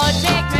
Oh, take me.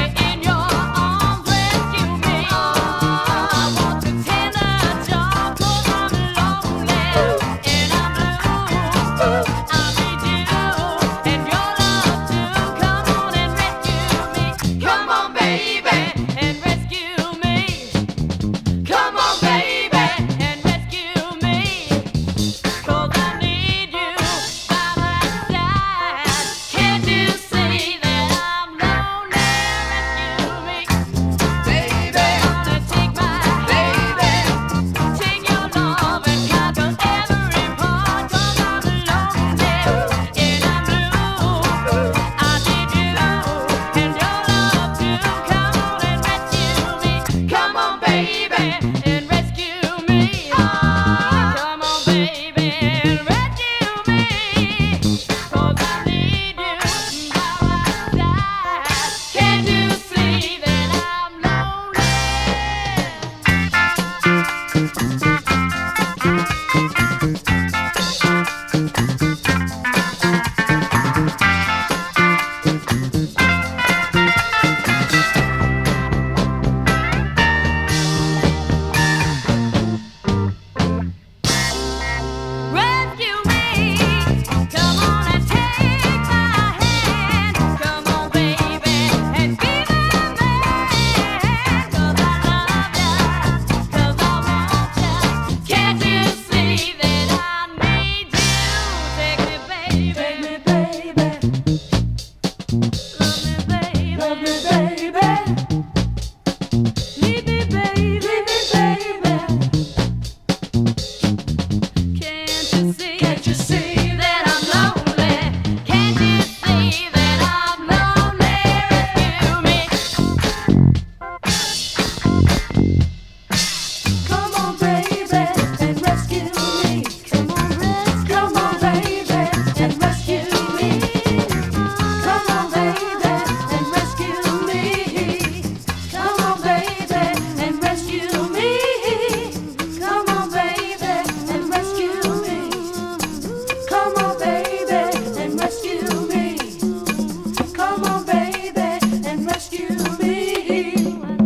Yeah.